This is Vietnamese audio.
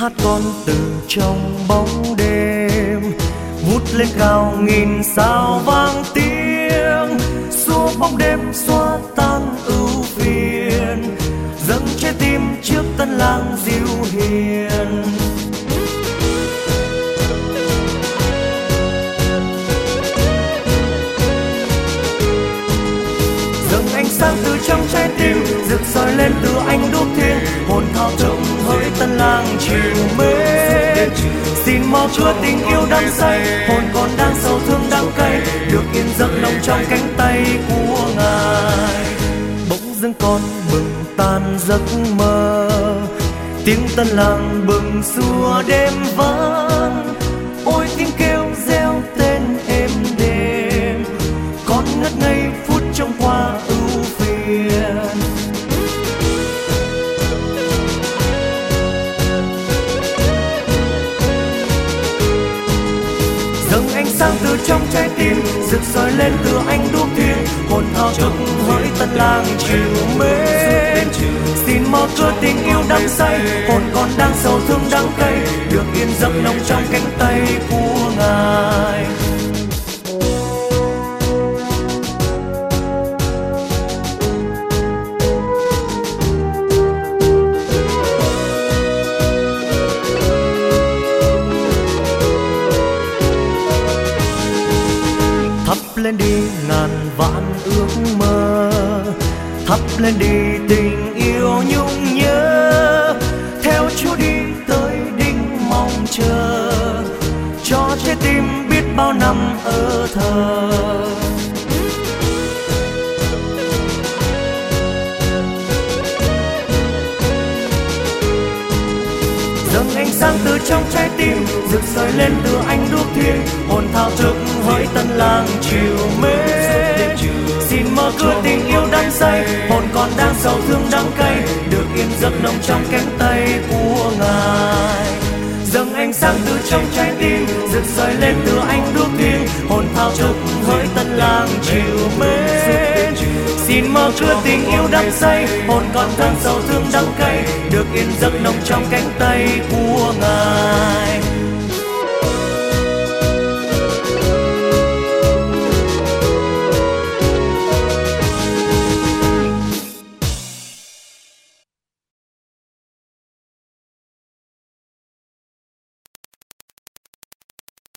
hát con từ trong bóng đêm vút lên cao nghìn sao vang tiếng. Xua bóng đêm xóa tan ưu phiền, dâng trái tim trước tân lang diệu hiền. Sáng từ trong trái tim rực soi lên từ anh đúc thiên? Hồn thao thức hỡi tân lang chiều mến xin mau chúa tình yêu đắm say, hồn còn đang sâu thương đắng cay, được yên giấc nồng trong cánh tay của ngài. Bỗng dưng con bừng tan giấc mơ, tiếng tân lang bừng xua đêm vắng. Lên từ anh đuốc thiên hồn thao thức hỡi tân lang chiều mến xin mở cửa tình yêu đắm say hồn còn đang sầu thương đắng cay. Được yên giấc nồng trong cánh tay của lên đi ngàn vạn ước mơ, thắp lên đi tình yêu nhung nhớ. Theo chúa đi tới đỉnh mong chờ, cho trái tim biết bao năm ở thờ. Ánh sáng từ trong trái tim, rực rỡ lên từ anh đuốc thiên hồn thao thức hỡi tân lang chiều mến xin mở cửa tình yêu đắm say, hồn còn đang sầu thương đắng cay. Được yên giấc nồng trong cánh tay của ngài. Dâng ánh sáng từ trong trái tim, rực rỡ lên từ anh đuốc thiên hồn thao thức hỡi tân lang chiều xin mở cửa tình yêu đắm say, hồn còn than sầu thương đắng cay, được yên giấc nồng trong cánh tay của ngài.